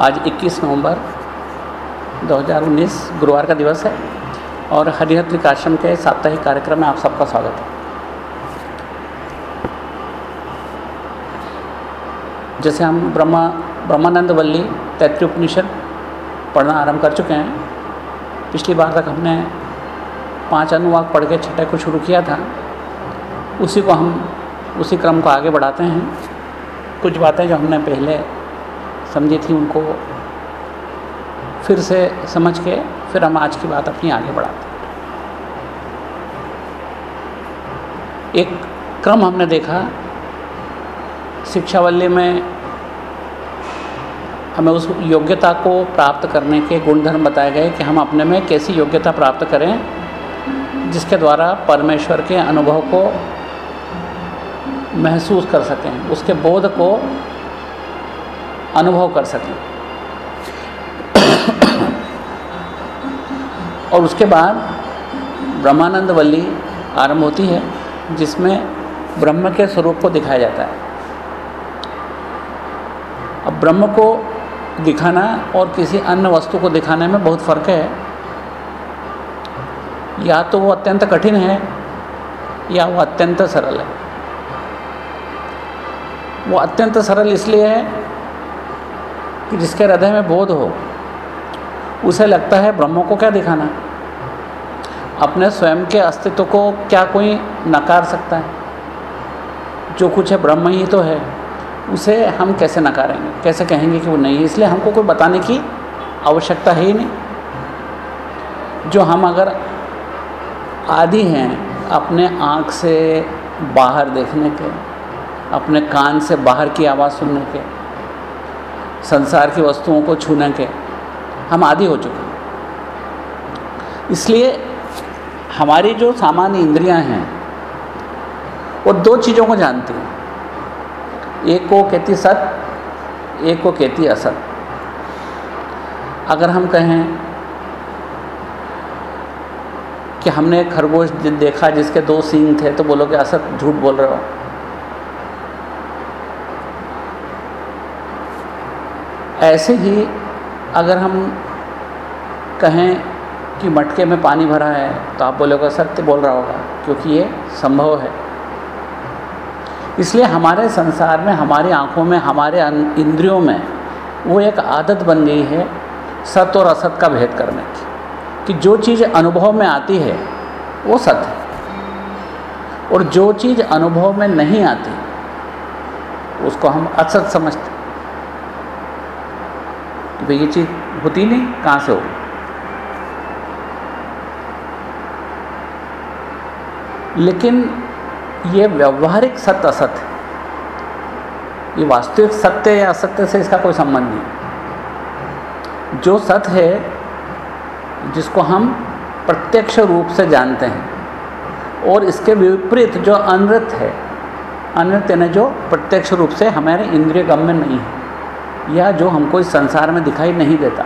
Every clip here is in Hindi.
आज 21 नवंबर 2019 गुरुवार का दिवस है और हरिहर त्रिकाश्रम के साप्ताहिक कार्यक्रम में आप सबका स्वागत है। जैसे हम ब्रह्मा, ब्रह्मानंद वल्ली तैतृ उपनिषद पढ़ना आरंभ कर चुके हैं। पिछली बार तक हमने पाँच अनुवाक पढ़ के छठे को शुरू किया था। उसी को हम, उसी क्रम को आगे बढ़ाते हैं। कुछ बातें जो हमने पहले समझी थी उनको। फिर से समझ के फिर हम आज की बात अपनी आगे बढ़ाते एक क्रम हमने देखा, शिक्षावल्ली में हमें उस योग्यता को प्राप्त करने के गुणधर्म बताए गए कि हम अपने में कैसी योग्यता प्राप्त करें, जिसके द्वारा परमेश्वर के अनुभव को महसूस कर सकें, उसके बोध को अनुभव कर सकें। और उसके बाद ब्रह्मानंद वल्ली आरंभ होती है, जिसमें ब्रह्म के स्वरूप को दिखाया जाता है। अब ब्रह्म को दिखाना और किसी अन्य वस्तु को दिखाने में बहुत फ़र्क है। या तो वो अत्यंत कठिन है, या वो अत्यंत सरल है। वो अत्यंत सरल इसलिए है कि जिसके हृदय में बोध हो, उसे लगता है ब्रह्म को क्या दिखाना? अपने स्वयं के अस्तित्व को क्या कोई नकार सकता है? जो कुछ है ब्रह्म ही तो है, उसे हम कैसे नकारेंगे? कैसे कहेंगे कि वो नहीं है? इसलिए हमको कोई बताने की आवश्यकता है ही नहीं। जो हम अगर आदि हैं, अपने आँख से बाहर देखने के, अपने कान से बाहर की आवाज़ सुनने के संसार की वस्तुओं को छूने के हम आदि हो चुके हैं। इसलिए हमारी जो सामान्य इंद्रियाँ हैं, वो दो चीज़ों को जानती हैं। एक को कहती सत, एक को कहती असत। अगर हम कहें कि हमने खरगोश देखा जिसके दो सींग थे तो बोलोगे असत झूठ बोल रहे हो। ऐसे ही अगर हम कहें कि मटके में पानी भरा है तो आप बोलोगे सत्य बोल रहा होगा, क्योंकि ये संभव है। इसलिए हमारे संसार में, हमारी आँखों में, हमारे इंद्रियों में वो एक आदत बन गई है सत्य और असत का भेद करने की, कि जो चीज़ अनुभव में आती है, वो सत्य है। और जो चीज़ अनुभव में नहीं आती, उसको हम असत समझते कि भाई ये चीज़ होती नहीं, कहाँ से होगी? लेकिन ये व्यवहारिक सत्य असत है। ये वास्तविक सत्य या असत्य से इसका कोई संबंध नहीं जो सत्य है, जिसको हम प्रत्यक्ष रूप से जानते हैं, और इसके विपरीत जो अनृत है, अनृत यानी जो प्रत्यक्ष रूप से हमारे इंद्रिय गम्य नहीं है। या जो हमको इस संसार में दिखाई नहीं देता।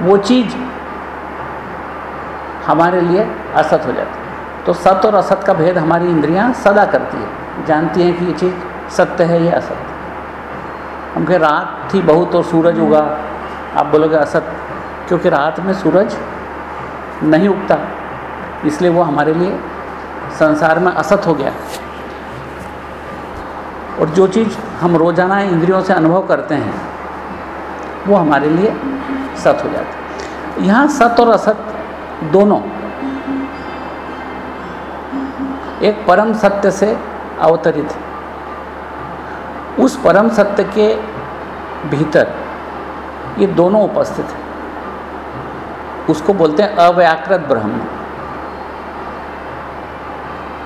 वो चीज़ हमारे लिए असत हो जाती है। तो सत्य और असत का भेद हमारी इंद्रियाँ सदा करती है। जानती हैं कि ये चीज़ सत्य है ये असत्य हम कहें, रात थी बहुत और सूरज उगा। आप बोलोगे असत, क्योंकि रात में सूरज नहीं उगता। इसलिए वो हमारे लिए संसार में असत हो गया। और जो चीज़ हम रोज़ाना इंद्रियों से अनुभव करते हैं, वो हमारे लिए सत हो जाता है। यहाँ सत और असत दोनों। एक परम सत्य से अवतरित है। उस परम सत्य के भीतर ये दोनों उपस्थित हैं। उसको बोलते हैं अव्याकृत ब्रह्म।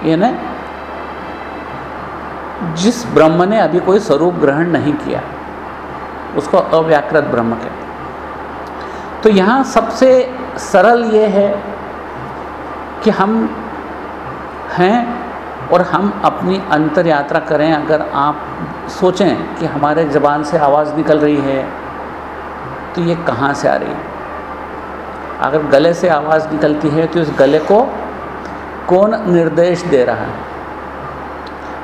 ये ना जिस ब्रह्म ने अभी कोई स्वरूप ग्रहण नहीं किया, उसको अव्याकृत ब्रह्म कहते तो यहाँ सबसे सरल ये है कि हम हैं और हम अपनी अंतर यात्रा करें, अगर आप सोचें कि हमारे ज़बान से आवाज़ निकल रही है तो ये कहाँ से आ रही है? अगर गले से आवाज़ निकलती है तो इस गले को कौन निर्देश दे रहा है?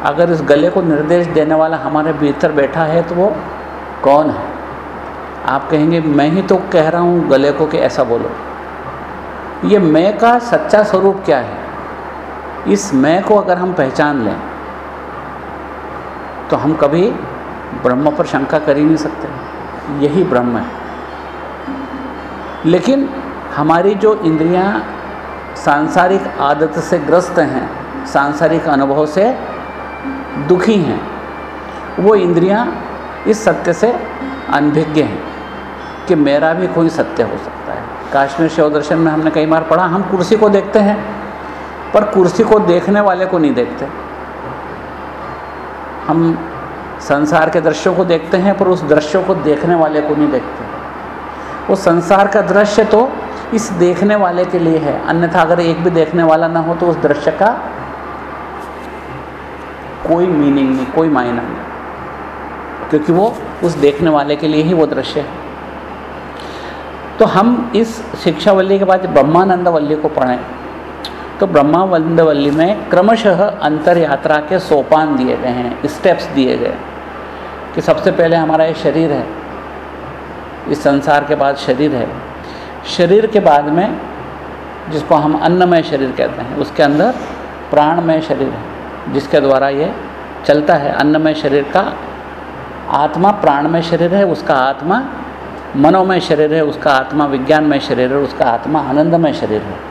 अगर इस गले को निर्देश देने वाला हमारे भीतर बैठा है तो वो कौन है? आप कहेंगे, मैं ही तो कह रहा हूँ गले को कि ऐसा बोलो। ये मैं का सच्चा स्वरूप क्या है? इस मैं को अगर हम पहचान लें तो हम कभी ब्रह्म पर शंका कर ही नहीं सकते। यही ब्रह्म है। लेकिन हमारी जो इंद्रियाँ सांसारिक आदत से ग्रस्त हैं, सांसारिक अनुभव से दुखी हैं। वो इंद्रियाँ इस सत्य से अनभिज्ञ हैं कि मेरा भी कोई सत्य हो सकता है। काश्मीर शिव दर्शन में हमने कई बार पढ़ा, हम कुर्सी को देखते हैं, पर कुर्सी को देखने वाले को नहीं देखते। हम संसार के दृश्यों को देखते हैं, पर उस दृश्यों को देखने वाले को नहीं देखते। वो संसार का दृश्य तो इस देखने वाले के लिए है, अन्यथा अगर एक भी देखने वाला ना हो तो उस दृश्य का कोई मीनिंग नहीं, कोई मायना नहीं। क्योंकि वो उस देखने वाले के लिए ही वो दृश्य है। तो हम इस शिक्षावल्ली के बाद ब्रह्मानंद वल्ली को पढ़ें। तो ब्रह्मानंद वल्ली में क्रमशः अंतर यात्रा के सोपान दिए गए हैं स्टेप्स दिए गए कि सबसे पहले हमारा ये शरीर है, इस संसार के बाद शरीर है। शरीर के बाद में जिसको हम अन्नमय शरीर कहते हैं, उसके अंदर प्राणमय शरीर है। जिसके द्वारा ये चलता है। अन्नमय शरीर का आत्मा प्राणमय शरीर है, उसका आत्मा मनोमय शरीर है, उसका आत्मा विज्ञानमय शरीर है, उसका आत्मा आनंदमय शरीर है।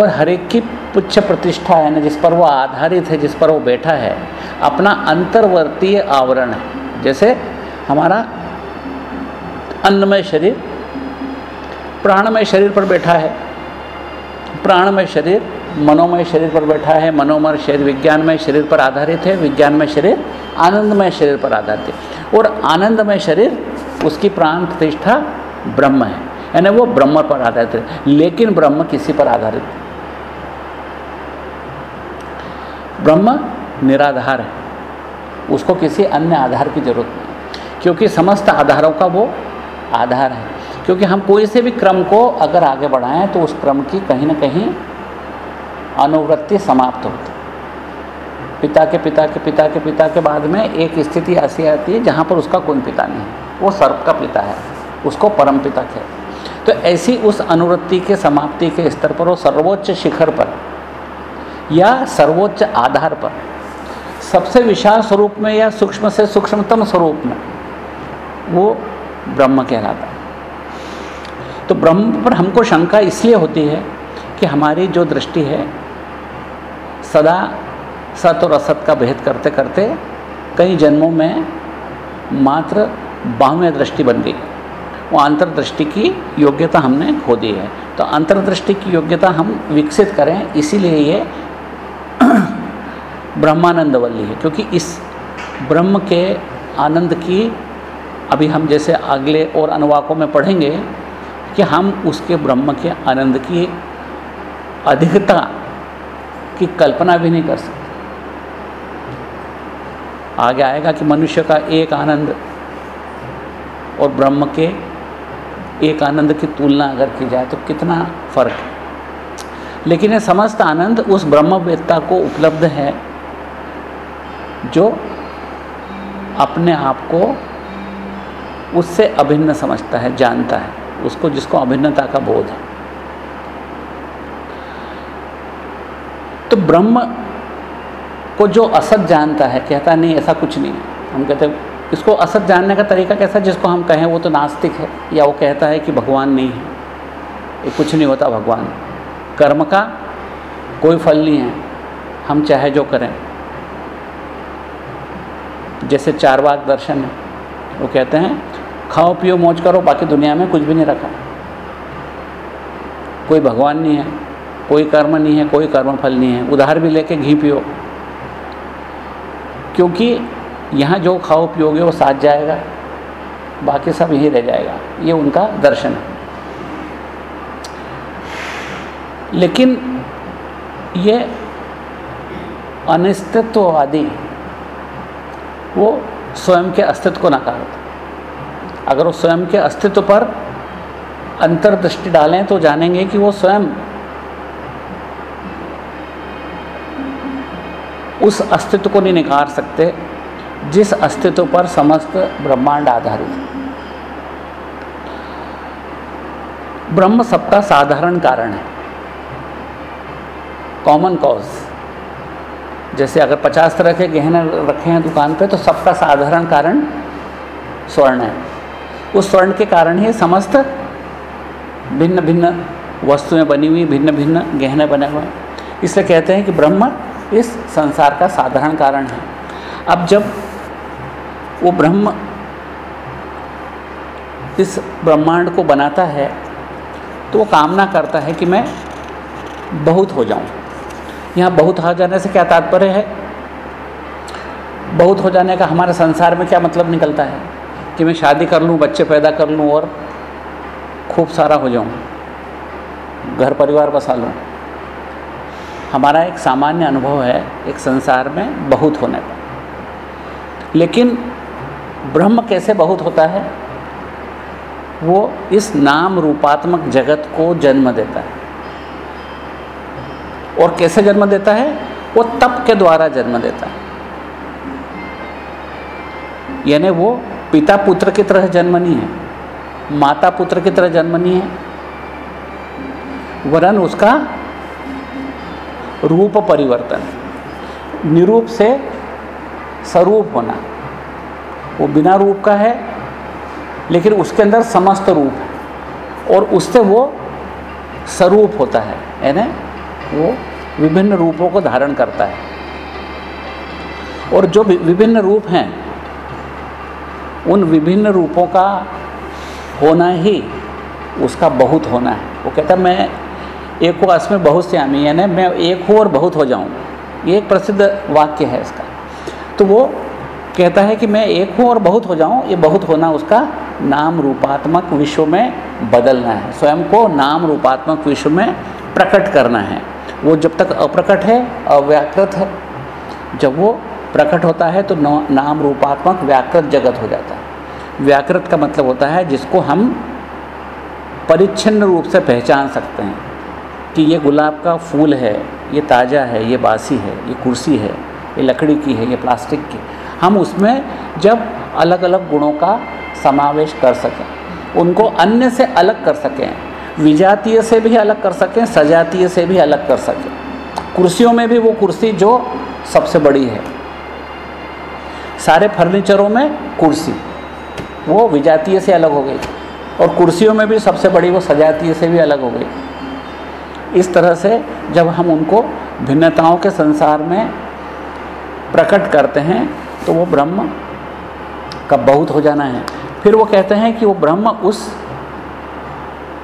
और हर एक की पुच्छ प्रतिष्ठा है ना, जिस पर वो आधारित है, जिस पर वो बैठा है, अपना अंतर्वर्तीय आवरण है। जैसे हमारा अन्नमय शरीर प्राणमय शरीर पर बैठा है। प्राणमय शरीर मनोमय शरीर पर बैठा है, मनोमय शरीर विज्ञानमय शरीर पर आधारित है, विज्ञानमय शरीर आनंदमय शरीर पर आधारित है। और आनंदमय शरीर, उसकी प्राण प्रतिष्ठा ब्रह्म है, यानी वो ब्रह्म पर आधारित है, लेकिन ब्रह्म किसी पर आधारित ब्रह्म निराधार है, उसको किसी अन्य आधार की ज़रूरत नहीं, क्योंकि समस्त आधारों का वो आधार है। क्योंकि हम कोई से भी क्रम को अगर आगे बढ़ाएँ तो उस क्रम की कहीं ना कहीं अनुवृत्ति समाप्त होती। पिता के पिता के पिता के पिता के बाद में एक स्थिति ऐसी आती है जहाँ पर उसका कोई पिता नहीं है। वो सर्प का पिता है, उसको परम पिता कहते तो ऐसी उस अनुवृत्ति के समाप्ति के स्तर पर वो सर्वोच्च शिखर पर या सर्वोच्च आधार पर सबसे विशाल स्वरूप में या सूक्ष्म से सूक्ष्मतम स्वरूप में वो ब्रह्म कहलाता है। तो ब्रह्म पर हमको शंका इसलिए होती है कि हमारी जो दृष्टि है, सदा सत और असत का भेद करते करते कई जन्मों में मात्र बाह्य दृष्टि बन गई। वो अंतर्दृष्टि की योग्यता हमने खो दी है। तो अंतर्दृष्टि की योग्यता हम विकसित करें, इसीलिए ये ब्रह्मानंद वल्ली है, क्योंकि इस ब्रह्म के आनंद की अभी हम जैसे अगले और अनुवाकों में पढ़ेंगे कि हम उसके ब्रह्म के आनंद की अधिकता की कल्पना भी नहीं कर सकते। आगे आएगा कि मनुष्य का एक आनंद और ब्रह्म के एक आनंद की तुलना अगर की जाए तो कितना फ़र्क है। लेकिन ये समस्त आनंद उस ब्रह्मवेत्ता को उपलब्ध है जो अपने आप को उससे अभिन्न समझता है, जानता है, उसको जिसको अभिन्नता का बोध है। तो ब्रह्म को जो असत जानता है, कहता नहीं, ऐसा कुछ नहीं। है हम कहते इसको असत जानने का तरीका कैसा है? जिसको हम कहें वो तो नास्तिक है, या वो कहता है कि भगवान नहीं है। ये कुछ नहीं होता भगवान। कर्म का कोई फल नहीं है। हम चाहे जो करें। जैसे चार बाग दर्शन है, वो कहते हैं, खाओ, पियो, मौज करो, बाकी दुनिया में कुछ भी नहीं रखा। कोई भगवान नहीं है। कोई कर्म नहीं है, कोई कर्म फल नहीं है। उधार भी लेके घी पियो। क्योंकि यहाँ जो खाओ पियोगे, वो साथ जाएगा। बाकी सब यहीं रह जाएगा। ये उनका दर्शन है। लेकिन ये अनिस्तित्ववादी वो स्वयं के अस्तित्व को नकारता अगर वो स्वयं के अस्तित्व पर अंतर्दृष्टि डालें तो जानेंगे कि वो स्वयं उस अस्तित्व को नहीं निकार सकते, जिस अस्तित्व पर समस्त ब्रह्मांड आधारित है। ब्रह्म सबका साधारण कारण है। कॉमन कॉज जैसे अगर पचास तरह के गहने रखे हैं दुकान पे तो सबका साधारण कारण स्वर्ण है। उस स्वर्ण के कारण ही समस्त भिन्न भिन्न वस्तुएँ बनी हुई भिन्न भिन्न गहने बने हुए हैं। इसलिए कहते हैं कि ब्रह्म इस संसार का साधारण कारण है। अब जब वो ब्रह्म इस ब्रह्मांड को बनाता है तो वो कामना करता है कि मैं बहुत हो जाऊँ। यहाँ बहुत हो जाने से क्या तात्पर्य है? बहुत हो जाने का हमारे संसार में क्या मतलब निकलता है? कि मैं शादी कर लूँ, बच्चे पैदा कर लूँ और खूब सारा हो जाऊँ। घर परिवार बसा लूँ। हमारा एक सामान्य अनुभव है, एक संसार में बहुत होने का। लेकिन ब्रह्म कैसे बहुत होता है? वो इस नाम रूपात्मक जगत को जन्म देता है। और कैसे जन्म देता है? वो तप के द्वारा जन्म देता है। यानी वो पिता पुत्र की तरह जन्म नहीं है, माता पुत्र की तरह जन्म नहीं है। वरन उसका रूप परिवर्तन, निरूप से स्वरूप होना। वो बिना रूप का है, लेकिन उसके अंदर समस्त रूप है। और उससे वो स्वरूप होता है, यानी वो विभिन्न रूपों को धारण करता है। और जो विभिन्न रूप हैं, उन विभिन्न रूपों का होना ही उसका बहुत होना है। वो कहता है, मैं एक को में बहुत आमी यानी मैं एक हूँ और बहुत हो जाऊँ। ये एक प्रसिद्ध वाक्य है इसका। तो वो कहता है कि मैं एक हूँ और बहुत हो जाऊँ, ये बहुत होना उसका नाम रूपात्मक विश्व में बदलना है। स्वयं को नाम रूपात्मक विश्व में प्रकट करना है। वो जब तक अप्रकट है, अव्याकृत है, जब वो प्रकट होता है तो नाम रूपात्मक व्याकृत जगत हो जाता है। व्याकृत का मतलब होता है जिसको हम परिच्छिन्न रूप से पहचान सकते हैं। कि ये गुलाब का फूल है, ये ताज़ा है, ये बासी है, ये कुर्सी है, ये लकड़ी की है, ये प्लास्टिक की। हम उसमें जब अलग अलग गुणों का समावेश कर सकें, उनको अन्य से अलग कर सकें, विजातीय से भी अलग कर सकें, सजातीय से भी अलग कर सकें। कुर्सियों में भी वो कुर्सी जो सबसे बड़ी है। सारे फर्नीचरों में कुर्सी, वो विजातीय से अलग हो गई और कुर्सियों में भी सबसे बड़ी, वो सजातीय से भी अलग हो गई। इस तरह से जब हम उनको भिन्नताओं के संसार में प्रकट करते हैं तो वो ब्रह्म का बहुत हो जाना है। फिर वो कहते हैं कि वो ब्रह्म उस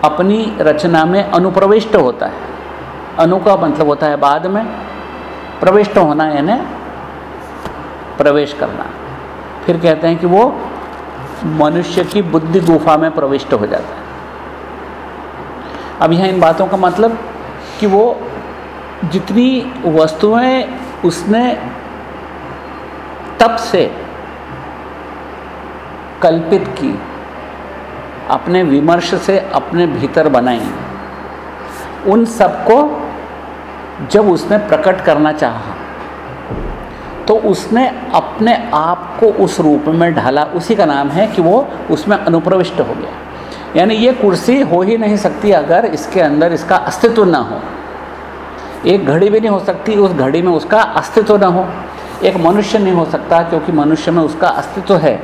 अपनी रचना में अनुप्रविष्ट होता है। अनु का मतलब होता है बाद में। प्रविष्ट होना यानी प्रवेश करना। फिर कहते हैं कि वो मनुष्य की बुद्धि गुफा में प्रविष्ट हो जाता है। अब यहाँ इन बातों का मतलब कि वो जितनी वस्तुएँ उसने तप से कल्पित की, अपने विमर्श से अपने भीतर बनाई, उन सबको जब उसने प्रकट करना चाहा तो उसने अपने आप को उस रूप में ढाला। उसी का नाम है कि वो उसमें अनुप्रविष्ट हो गया। यानी ये कुर्सी हो ही नहीं सकती अगर इसके अंदर इसका अस्तित्व ना हो। एक घड़ी भी नहीं हो सकती, उस घड़ी में उसका अस्तित्व ना हो। एक मनुष्य नहीं हो सकता क्योंकि मनुष्य में उसका अस्तित्व है।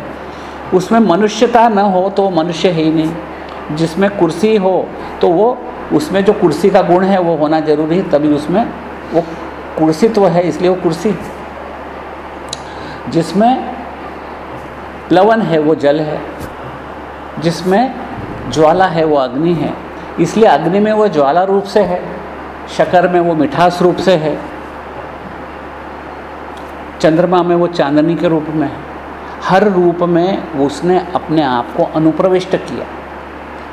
उसमें मनुष्यता न हो तो मनुष्य है ही नहीं। जिसमें कुर्सी हो तो वो, उसमें जो कुर्सी का गुण है वो होना ज़रूरी है, तभी उसमें वो कुर्सित्व है, इसलिए वो कुर्सी। जिसमें प्लवन है वो जल है। जिसमें ज्वाला है, वो अग्नि है। इसलिए अग्नि में वो ज्वाला रूप से है शकर में वो मिठास रूप से है। चंद्रमा में वो चांदनी के रूप में है। हर रूप में उसने अपने आप को अनुप्रविष्ट किया।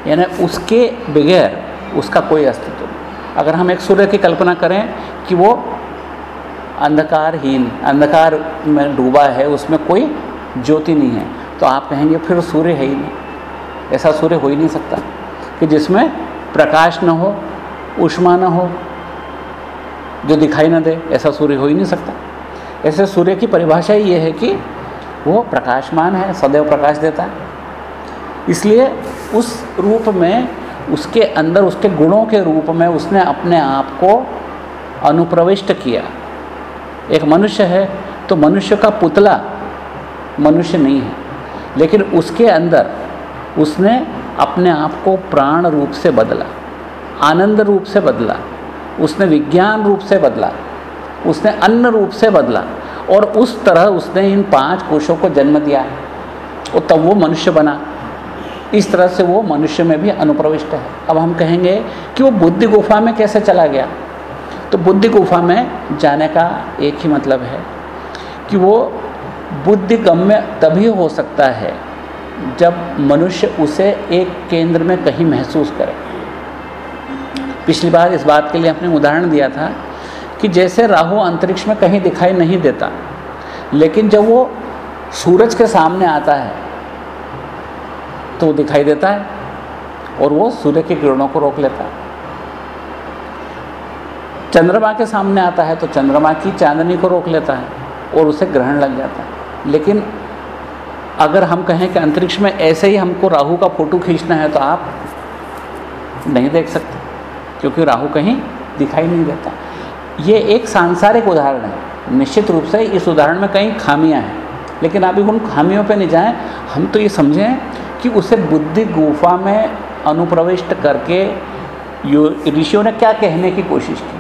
यानी उसके बगैर उसका कोई अस्तित्व नहीं। अगर हम एक सूर्य की कल्पना करें कि वो अंधकारहीन, अंधकार में डूबा है, उसमें कोई ज्योति नहीं है तो आप कहेंगे, फिर सूर्य है ही नहीं। ऐसा सूर्य हो ही नहीं सकता। कि जिसमें प्रकाश न हो, उष्मा न हो, जो दिखाई न दे, ऐसा सूर्य हो ही नहीं सकता। ऐसे सूर्य की परिभाषा ही ये है कि वो प्रकाशमान है, सदैव प्रकाश देता है। इसलिए उस रूप में, उसके अंदर, उसके गुणों के रूप में उसने अपने आप को अनुप्रविष्ट किया। एक मनुष्य है तो मनुष्य का पुतला मनुष्य नहीं है। लेकिन उसके अंदर उसने अपने आप को प्राण रूप से बदला, आनंद रूप से बदला, उसने विज्ञान रूप से बदला, उसने अन्न रूप से बदला और उस तरह उसने इन पाँच कोशों को जन्म दिया। और तब वो मनुष्य बना। इस तरह से वो मनुष्य में भी अनुप्रविष्ट है। अब हम कहेंगे कि वो बुद्धि गुफा में कैसे चला गया? तो बुद्धि गुफा में जाने का एक ही मतलब है कि वो बुद्धि गम्य तभी हो सकता है जब मनुष्य उसे एक केंद्र में कहीं महसूस करे। पिछली बार इस बात के लिए अपने उदाहरण दिया था कि जैसे राहु अंतरिक्ष में कहीं दिखाई नहीं देता, लेकिन जब वो सूरज के सामने आता है तो दिखाई देता है और वो सूर्य की किरणों को रोक लेता है। चंद्रमा के सामने आता है तो चंद्रमा की चांदनी को रोक लेता है और उसे ग्रहण लग जाता है। लेकिन अगर हम कहें कि अंतरिक्ष में ऐसे ही हमको राहु का फ़ोटो खींचना है तो आप नहीं देख सकते, क्योंकि राहु कहीं दिखाई नहीं देता। ये एक सांसारिक उदाहरण है। निश्चित रूप से इस उदाहरण में कई खामियाँ हैं, लेकिन अभी उन खामियों पर नहीं जाएँ। हम तो ये समझें कि उसे बुद्धि गुफा में अनुप्रविष्ट करके ऋषियों ने क्या कहने की कोशिश की?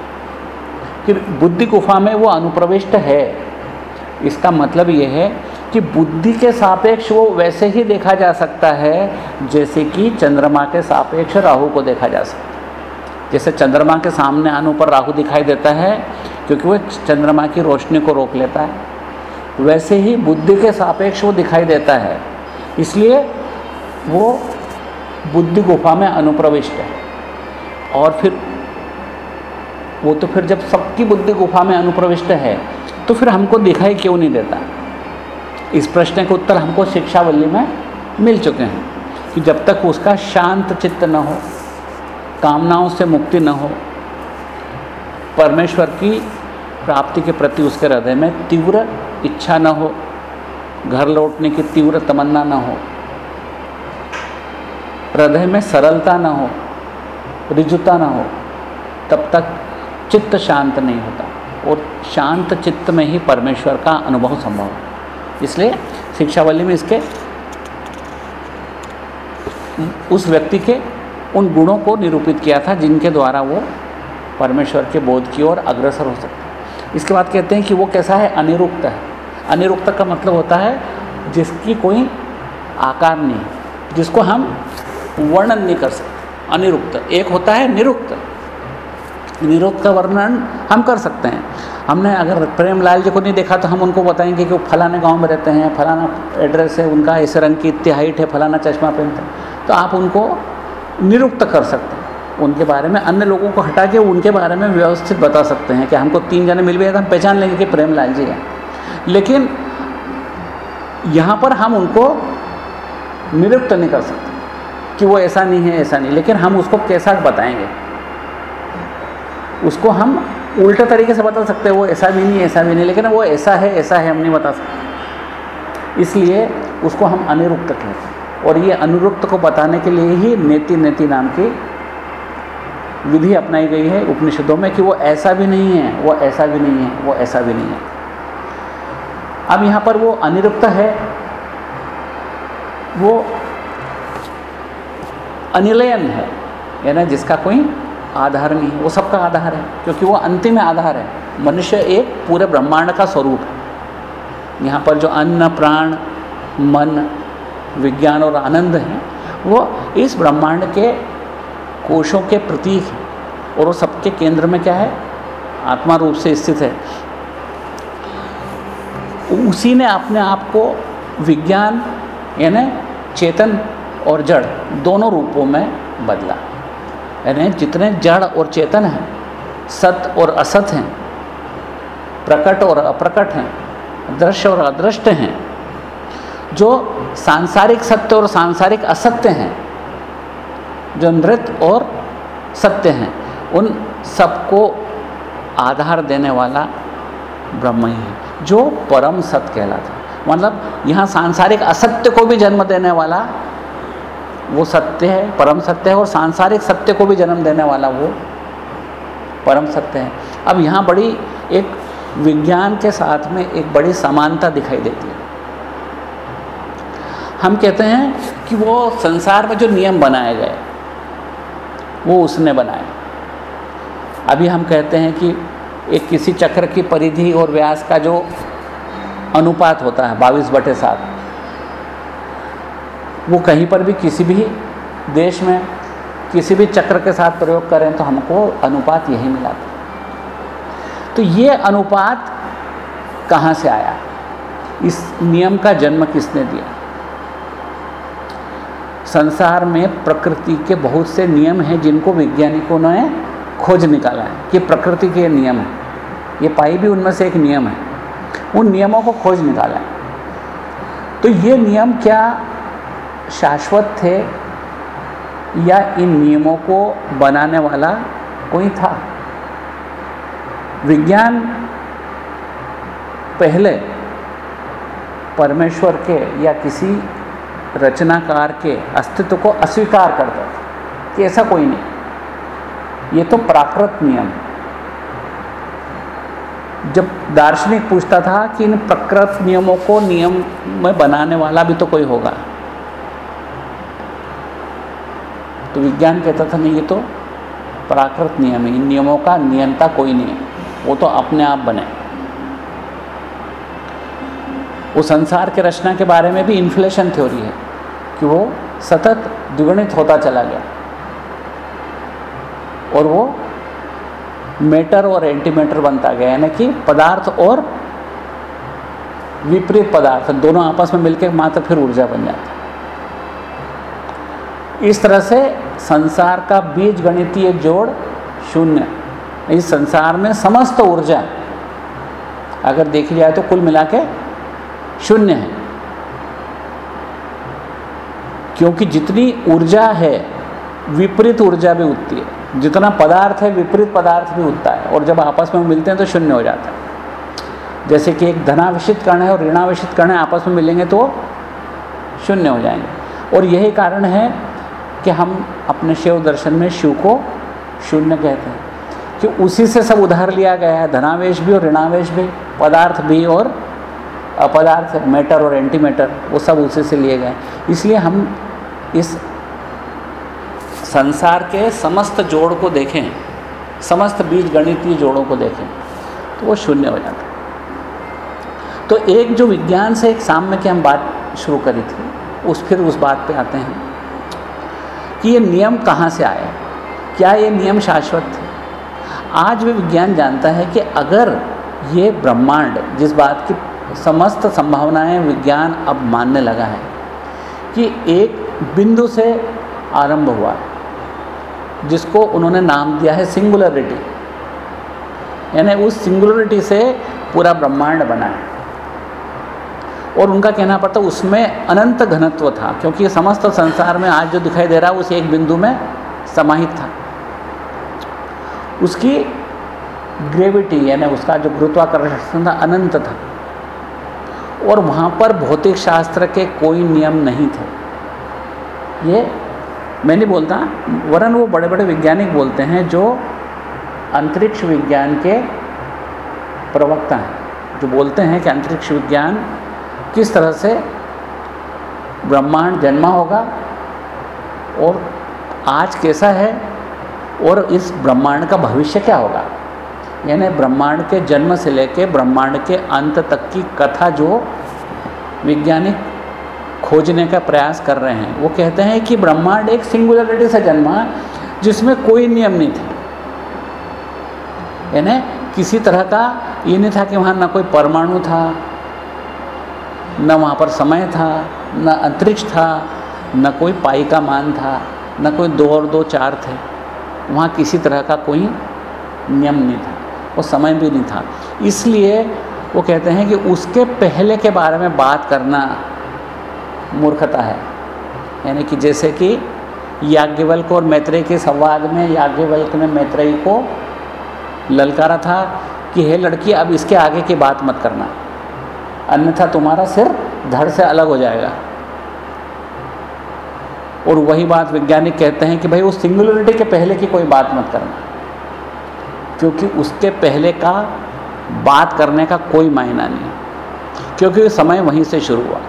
कि बुद्धि गुफा में वो अनुप्रविष्ट है। इसका मतलब ये है कि बुद्धि के सापेक्ष वो वैसे ही देखा जा सकता है, जैसे कि चंद्रमा के सापेक्ष राहु को देखा जा सकता है। जैसे चंद्रमा के सामने आने पर राहु दिखाई देता है, क्योंकि वो चंद्रमा की रोशनी को रोक लेता है। वैसे ही बुद्धि के सापेक्ष वो दिखाई देता है। इसलिए वो बुद्धि गुफा में अनुप्रविष्ट है। और फिर वो तो फिर जब सबकी बुद्धि गुफा में अनुप्रविष्ट है तो फिर हमको दिखाई क्यों नहीं देता? इस प्रश्न के उत्तर हमको शिक्षावल्ली में मिल चुके हैं कि जब तक उसका शांत चित्त न हो, कामनाओं से मुक्ति न हो, परमेश्वर की प्राप्ति के प्रति उसके हृदय में तीव्र इच्छा न हो, घर लौटने की तीव्र तमन्ना न हो, हृदय में सरलता न हो, रिजुता न हो, तब तक चित्त शांत नहीं होता और शांत चित्त में ही परमेश्वर का अनुभव संभव है। इसलिए शिक्षावली में इसके उस व्यक्ति के उन गुणों को निरूपित किया था जिनके द्वारा वो परमेश्वर के बोध की ओर अग्रसर हो सकता है। इसके बाद कहते हैं कि वो कैसा है? अनिरुक्त है। अनिरुक्त का मतलब होता है जिसकी कोई आकार नहीं, जिसको हम वर्णन नहीं कर सकते। अनिरुक्त। एक होता है निरुक्त। निरुक्त का वर्णन हम कर सकते हैं। हमने अगर प्रेमलाल जी को नहीं देखा तो हम उनको बताएँगे कि वो फलाने गाँव में रहते हैं, फलाना एड्रेस है, उनका ऐसे रंग की इतनी हाइट है, फलाना चश्मा पहनते हैं। तो आप उनको निरुक्त कर सकते हैं। उनके बारे में, अन्य लोगों को हटा के उनके बारे में व्यवस्थित बता सकते हैं कि हमको तीन जने मिल गए तो हम पहचान लेंगे कि प्रेमलाल जी हैं। लेकिन यहाँ पर हम उनको निरुक्त नहीं कर सकते कि वो ऐसा नहीं है, ऐसा नहीं। लेकिन हम उसको कैसा बताएँगे? उसको हम उल्टे तरीके से बता सकते हैं, वो ऐसा भी नहीं, ऐसा भी नहीं, लेकिन वो ऐसा है ऐसा है, हम नहीं बता सकते। इसलिए उसको हम अनिरुक्त कहते हैं। और ये अनुरुक्त को बताने के लिए ही नेति नेति नाम की विधि अपनाई गई है उपनिषदों में कि वो ऐसा भी नहीं है, वो ऐसा भी नहीं है, वो ऐसा भी नहीं है। अब यहाँ पर वो अनिरुक्त है। वो अनिलयन है, यानी जिसका कोई आधार नहीं है, वो सबका आधार है, क्योंकि वो अंतिम आधार है। मनुष्य एक पूरे ब्रह्मांड का स्वरूप है। यहाँ पर जो अन्न, प्राण, मन, विज्ञान और आनंद है, वो इस ब्रह्मांड के कोशों के प्रतीक हैं। और वो सबके केंद्र में क्या है? आत्मा रूप से स्थित है। उसी ने अपने आप को विज्ञान, यानी चेतन और जड़ दोनों रूपों में बदला। यानी जितने जड़ और चेतन हैं, सत और असत हैं, प्रकट और अप्रकट हैं, दृश्य और अदृष्ट हैं, जो सांसारिक सत्य और सांसारिक असत्य हैं, जो नृत्य और सत्य हैं, उन सबको आधार देने वाला ब्रह्म ही है, जो परम सत्य कहलाता है। मतलब यहाँ सांसारिक असत्य को भी जन्म देने वाला वो सत्य है, परम सत्य है और सांसारिक सत्य को भी जन्म देने वाला वो परम सत्य है। अब यहाँ बड़ी एक विज्ञान के साथ में एक बड़ी समानता दिखाई देती है। हम कहते हैं कि वो संसार में जो नियम बनाए गए, वो उसने बनाए। अभी हम कहते हैं कि एक किसी चक्र की परिधि और व्यास का जो अनुपात होता है, बाईस बटे सात। वो कहीं पर भी किसी भी देश में किसी भी चक्र के साथ प्रयोग करें तो हमको अनुपात यही मिला था। तो ये अनुपात कहाँ से आया? इस नियम का जन्म किसने दिया? संसार में प्रकृति के बहुत से नियम हैं जिनको वैज्ञानिकों ने खोज निकाला है कि प्रकृति के नियम हैं। ये पाई भी उनमें से एक नियम है। उन नियमों को खोज निकाला है। तो ये नियम क्या शाश्वत थे या इन नियमों को बनाने वाला कोई था? विज्ञान पहले परमेश्वर के या किसी रचनाकार के अस्तित्व को अस्वीकार करता था कि ऐसा कोई नहीं। ये तो प्राकृत नियम। जब दार्शनिक पूछता था कि इन प्रकृत नियमों को नियम में बनाने वाला भी तो कोई होगा। तो विज्ञान कहता था, नहीं, ये तो प्राकृत नियम है, इन नियमों का नियंता कोई नहीं है, वो तो अपने आप बने वो संसार के रचना के बारे में भी इन्फ्लेशन थ्योरी है कि वो सतत द्विगुणित होता चला गया। और वो मेटर और एंटी एंटीमेटर बनता गया, यानी कि पदार्थ और विपरीत पदार्थ, दोनों आपस में मिलकर मात्र फिर ऊर्जा बन जाता इस तरह से संसार का बीज गणितीय जोड़ शून्य। इस संसार में समस्त ऊर्जा अगर देखी जाए तो कुल मिला के शून्य है। क्योंकि जितनी ऊर्जा है, विपरीत ऊर्जा भी उठती है। जितना पदार्थ है, विपरीत पदार्थ भी उठता है। और जब आपस में मिलते हैं तो शून्य हो जाता है। जैसे कि एक धनाविषित कर्ण है और ऋणाविषित कर्ण है, आपस में मिलेंगे तो शून्य हो जाएँगे। और यही कारण है कि हम अपने शिव दर्शन में शिव को शून्य कहते हैं। कि उसी से सब उधार लिया गया है, धनावेश भी और ऋणावेश भी, पदार्थ भी और अपदार्थ मैटर और एंटी मैटर वो सब उसी से लिए गए। इसलिए हम इस संसार के समस्त जोड़ को देखें, समस्त बीज गणितीय जोड़ों को देखें तो वो शून्य हो जाता है। तो एक जो विज्ञान से एक साम्य की हम बात शुरू करी थी, उस फिर उस बात पे आते हैं। कि ये नियम कहाँ से आए? क्या ये नियम शाश्वत थे? आज भी विज्ञान जानता है कि अगर ये ब्रह्मांड, जिस बात की समस्त संभावनाएँ विज्ञान अब मानने लगा है, कि एक बिंदु से आरंभ हुआ, जिसको उन्होंने नाम दिया है सिंगुलरिटी यानी उस सिंगुलरिटी से पूरा ब्रह्मांड बना है। और उनका कहना पड़ता, उसमें अनंत घनत्व था, क्योंकि समस्त संसार में आज जो दिखाई दे रहा है, उस एक बिंदु में समाहित था। उसकी ग्रेविटी यानी उसका जो गुरुत्वाकर्षण था, अनंत था। और वहाँ पर भौतिक शास्त्र के कोई नियम नहीं थे। ये मैं नहीं बोलता, वरन वो बड़े बड़े वैज्ञानिक बोलते हैं, जो अंतरिक्ष विज्ञान के प्रवक्ता हैं, जो बोलते हैं कि अंतरिक्ष विज्ञान किस तरह से ब्रह्मांड जन्मा होगा और आज कैसा है और इस ब्रह्मांड का भविष्य क्या होगा? यानी ब्रह्मांड के जन्म से लेकर ब्रह्मांड के अंत तक की कथा जो वैज्ञानिक खोजने का प्रयास कर रहे हैं, वो कहते हैं कि ब्रह्मांड एक सिंगुलरिटी से जन्मा जिसमें कोई नियम नहीं थे। यानी किसी तरह का ये नहीं था कि वहाँ ना कोई परमाणु था न वहाँ पर समय था, न अंतरिक्ष था, न कोई पाई का मान था, न कोई दो और दो चार थे। वहाँ किसी तरह का कोई नियम नहीं था, वो समय भी नहीं था। इसलिए वो कहते हैं कि उसके पहले के बारे में बात करना मूर्खता है। यानी कि जैसे कि याज्ञवल्क और मैत्रेय के संवाद में, याज्ञवल्क ने मैत्रेयी को ललकारा था कि, हे लड़की, अब इसके आगे की बात मत करना। अन्यथा तुम्हारा सिर धड़ से अलग हो जाएगा। और वही बात वैज्ञानिक कहते हैं कि भाई उस सिंगुलरिटी के पहले की कोई बात मत करना। क्योंकि उसके पहले का बात करने का कोई मायना नहीं। क्योंकि समय वहीं से शुरू हुआ।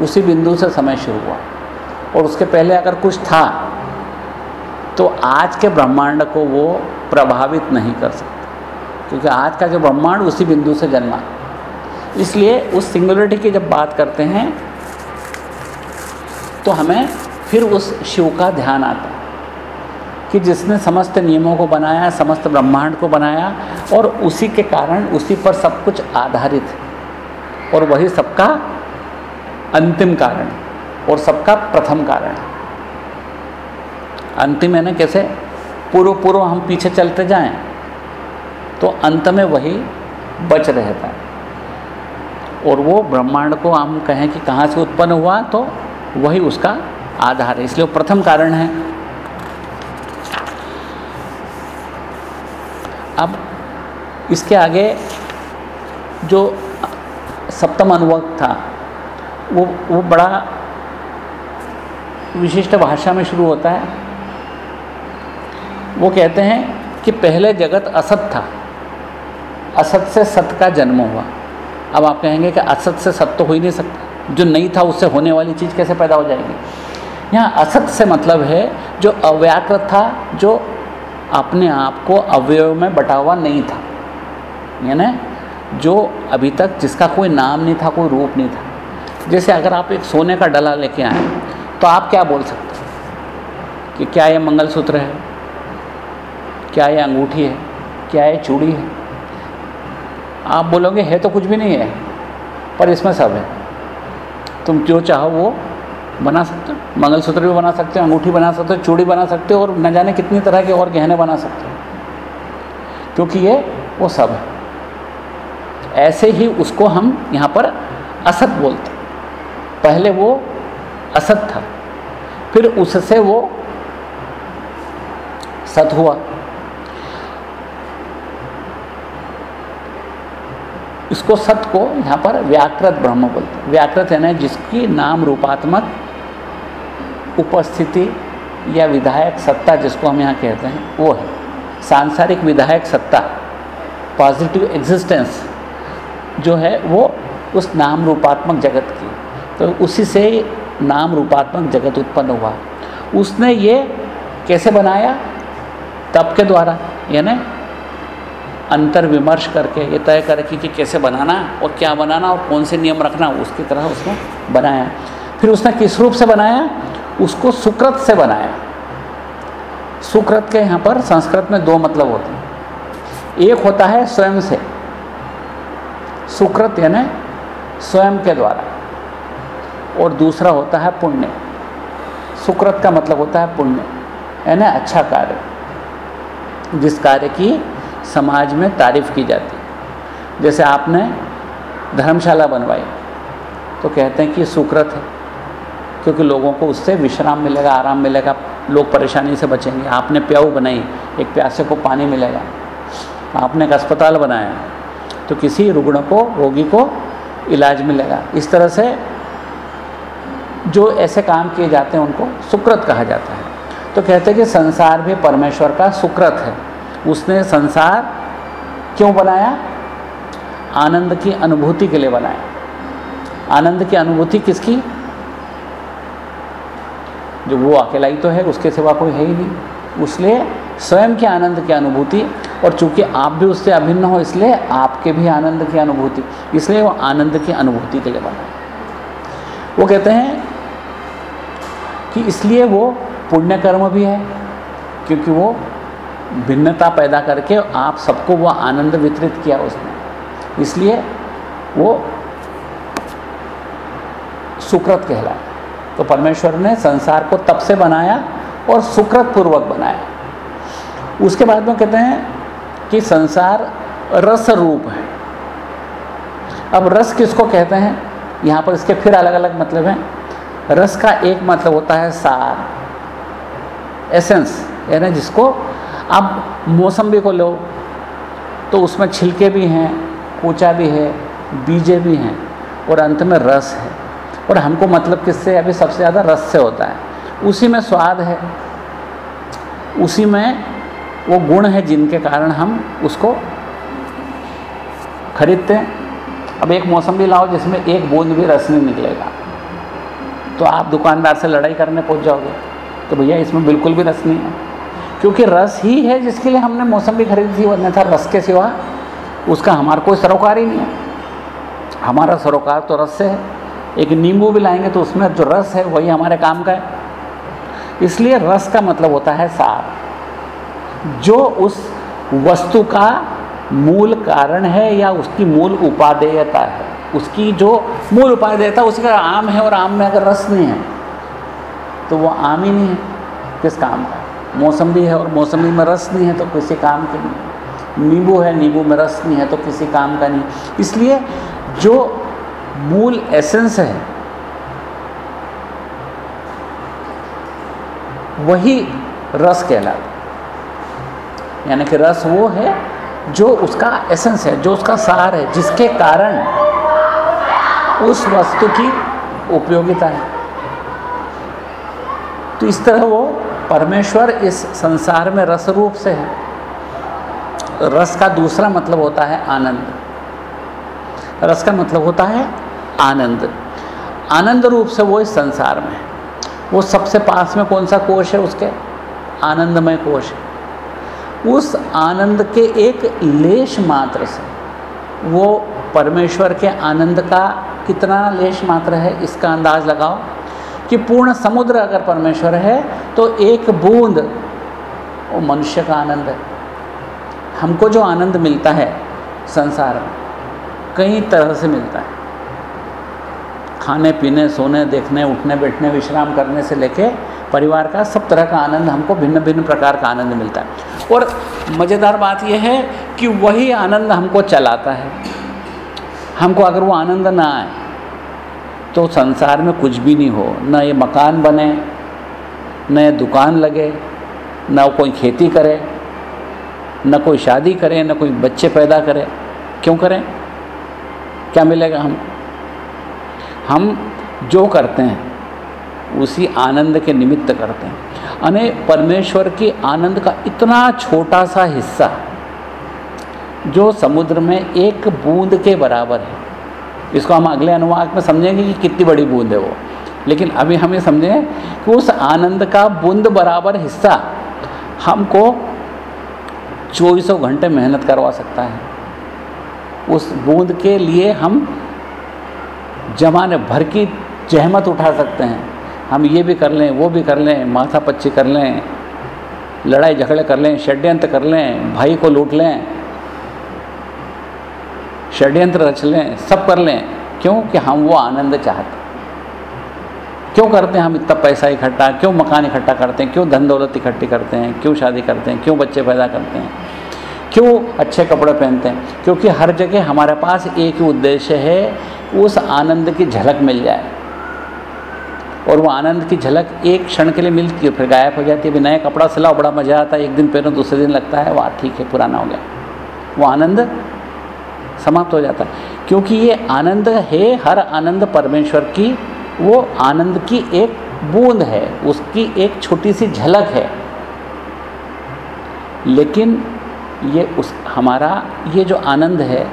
उसी बिंदु से समय शुरू हुआ। और उसके पहले अगर कुछ था तो आज के ब्रह्मांड को वो प्रभावित नहीं कर सकते। क्योंकि आज का जो ब्रह्मांड उसी बिंदु से जन्मा। इसलिए उस सिंगुलरिटी की जब बात करते हैं तो हमें फिर उस शिव का ध्यान आता है कि जिसने समस्त नियमों को बनाया, समस्त ब्रह्मांड को बनाया और उसी के कारण उसी पर सब कुछ आधारित है। और वही सबका अंतिम कारण और सबका प्रथम कारण अंतिम है ना कैसे? पूर्व पूर्व हम पीछे चलते जाएँ तो अंत में वही बच रहता है। और वो ब्रह्मांड को हम कहें कि कहाँ से उत्पन्न हुआ तो वही उसका आधार है। इसलिए वो प्रथम कारण है। अब इसके आगे जो सप्तम अनुभव था, वो वो बड़ा विशिष्ट भाषा में शुरू होता है। वो कहते हैं कि पहले जगत असत था। असत से सत का जन्म हुआ। अब आप कहेंगे कि असत से सत तो हो ही नहीं सकता। जो नहीं था, उससे होने वाली चीज़ कैसे पैदा हो जाएगी? यहाँ असत से मतलब है जो अव्याकृत था, जो अपने आप को अवयव में बटा हुआ नहीं था। यानी जो अभी तक जिसका कोई नाम नहीं था, कोई रूप नहीं था। जैसे अगर आप एक सोने का डला लेके आए तो आप क्या बोल सकते हैं? कि क्या ये मंगलसूत्र है? क्या ये अंगूठी है? क्या ये चूड़ी है? आप बोलोगे, है तो कुछ भी नहीं है, पर इसमें सब है। तुम जो चाहो वो बना सकते हो, मंगलसूत्र भी बना सकते हो, अंगूठी बना सकते हो, चूड़ी बना सकते हो, और न जाने कितनी तरह के और गहने बना सकते हो, क्योंकि ये वो सब है। ऐसे ही उसको हम यहाँ पर असत बोलते पहले वो असत था, फिर उससे वो सत हुआ। इसको सत को यहाँ पर व्याकृत ब्रह्म बोलते हैं। व्याकृत है ना, जिसकी नाम रूपात्मक उपस्थिति या विधायक सत्ता जिसको हम यहाँ कहते हैं, वो है। सांसारिक विधायक सत्ता पॉजिटिव एग्जिस्टेंस जो है, वो उस नाम रूपात्मक जगत की। तो उसी से नाम रूपात्मक जगत उत्पन्न हुआ। उसने ये कैसे बनाया? तप के द्वारा, यानी अंतर विमर्श करके ये तय करके कि कैसे बनाना और क्या बनाना और कौन से नियम रखना, उसकी तरह उसने बनाया। फिर उसने किस रूप से बनाया? उसको सुकृत से बनाया। सुकृत के यहाँ पर संस्कृत में दो मतलब होते हैं। एक होता है स्वयं से। सुकृत यानी स्वयं के द्वारा। और दूसरा होता है पुण्य। सुकृत का मतलब होता है पुण्य। यानी अच्छा कार्य। जिस कार्य की समाज में तारीफ़ की जाती जैसे आपने धर्मशाला बनवाई तो कहते हैं कि ये सुकृत है, क्योंकि लोगों को उससे विश्राम मिलेगा, आराम मिलेगा, लोग परेशानी से बचेंगे। आपने प्याऊ बनाई, एक प्यासे को पानी मिलेगा। आपने एक अस्पताल बनाया तो किसी रुग्ण को, रोगी को इलाज मिलेगा। इस तरह से जो ऐसे काम किए जाते हैं, उनको सुकृत कहा जाता है। तो कहते हैं कि संसार भी परमेश्वर का सुकृत है। उसने संसार क्यों बनाया? आनंद की अनुभूति के लिए बनाया। आनंद की अनुभूति किसकी? जो वो अकेला ही तो है, उसके सिवा कोई है ही नहीं। इसलिए स्वयं के आनंद की अनुभूति, और चूँकि आप भी उससे अभिन्न हो, इसलिए आपके भी आनंद की अनुभूति। इसलिए वो आनंद की अनुभूति के लिए बना। वो कहते हैं कि इसलिए वो पुण्य कर्म भी है, क्योंकि वो भिन्नता पैदा करके आप सबको वो आनंद वितरित किया उसने। इसलिए वो सुकृत कहलाया तो परमेश्वर ने संसार को तब से बनाया और सुकृत पूर्वक बनाया। उसके बाद में कहते हैं कि संसार रस रूप है। अब रस किसको कहते हैं? यहाँ पर इसके फिर अलग अलग मतलब हैं। रस का एक मतलब होता है सार। एसेंस, यानी जिसको अब मौसम्बी को लो। तो उसमें छिलके भी हैं कोचा भी है, बीजे भी हैं और अंत में रस है। और हमको मतलब किससे? अभी सबसे ज़्यादा रस से होता है। उसी में स्वाद है। उसी में वो गुण है जिनके कारण हम उसको खरीदते हैं। अब एक मौसमी लाओ जिसमें एक बूंद भी रस नहीं निकलेगा। तो आप दुकानदार से लड़ाई करने पहुँच जाओगे। तो भैया इसमें बिल्कुल भी रस नहीं है। क्योंकि रस ही है जिसके लिए हमने मौसमी खरीदी थी, वरना था रस के सिवा उसका हमारा कोई सरोकार ही नहीं है। हमारा सरोकार तो रस से है। एक नींबू भी लाएँगे तो उसमें जो रस है, वही हमारे काम का है। इसलिए रस का मतलब होता है सार। जो उस वस्तु का मूल कारण है या उसकी मूल उपादेयता है, उसकी जो मूल उपादेयता, उसका आम है और आम में अगर रस नहीं है तो वो आम ही नहीं है। किस काम का? मौसमी है और मौसमी में रस नहीं है तो किसी काम के नहीं। नींबू है, नींबू में रस नहीं है तो किसी काम का नहीं। इसलिए जो मूल एसेंस है, वही रस कहलाता यानी कि रस वो है जो उसका एसेंस है, जो उसका सार है, जिसके कारण उस वस्तु की उपयोगिता है। तो इस तरह वो परमेश्वर इस संसार में रस रूप से है। रस का दूसरा मतलब होता है आनंद। रस का मतलब होता है आनंद। आनंद रूप से वो इस संसार में है। वो सबसे पास में कौन सा कोश है उसके? आनंदमय कोश है। उस आनंद के एक लेश मात्र से वो परमेश्वर के आनंद का कितना लेश मात्र है, इसका अंदाज लगाओ। कि पूर्ण समुद्र अगर परमेश्वर है तो एक बूंद, वो मनुष्य का आनंद है। हमको जो आनंद मिलता है संसार में, कई तरह से मिलता है। खाने, पीने, सोने, देखने, उठने, बैठने, विश्राम करने से लेके परिवार का सब तरह का आनंद, हमको भिन्न भिन्न प्रकार का आनंद मिलता है। और मज़ेदार बात यह है कि वही आनंद हमको चलाता है। हमको अगर वो आनंद ना आए तो संसार में कुछ भी नहीं हो, न ये मकान बने, न ये दुकान लगे, ना कोई खेती करे, न कोई शादी करे, न कोई बच्चे पैदा करे। क्यों करें? क्या मिलेगा हम? हम जो करते हैं, उसी आनंद के निमित्त करते हैं। अने परमेश्वर के आनंद का इतना छोटा सा हिस्सा, जो समुद्र में एक बूंद के बराबर है। इसको हम अगले अनुवाद में समझेंगे कि कितनी बड़ी बूंद है वो। लेकिन अभी हम समझें कि उस आनंद का बूंद बराबर हिस्सा हमको चौबीसों घंटे मेहनत करवा सकता है। उस बूंद के लिए हम जमाने भर की जहमत उठा सकते हैं। हम ये भी कर लें, वो भी कर लें, माथा पच्ची कर लें, लड़ाई झगड़े कर लें, षड्यंत्र कर लें, भाई को लूट लें षड्यंत्र रच लें, सब कर लें, क्यों कि हम वो आनंद चाहते क्यों करते हैं हम इतना पैसा इकट्ठा, क्यों मकान इकट्ठा करते हैं, क्यों धन दौलत इकट्ठी करते हैं, क्यों शादी करते हैं, क्यों बच्चे पैदा करते हैं? क्यों अच्छे कपड़े पहनते हैं? क्योंकि हर जगह हमारे पास एक ही उद्देश्य है, उस आनंद की झलक मिल जाए। और वो आनंद की झलक एक क्षण के लिए मिलती है, फिर गायब हो जाती है भी नया कपड़ा सिलाओ, बड़ा मज़ा आता है, एक दिन पहनो, दूसरे दिन लगता है, वाह, ठीक है, पुराना हो गया। वो आनंद समाप्त हो जाता है। क्योंकि ये आनंद है, हर आनंद परमेश्वर की, वो आनंद की एक बूंद है, उसकी एक छोटी सी झलक है। लेकिन ये उस, हमारा ये जो आनंद है,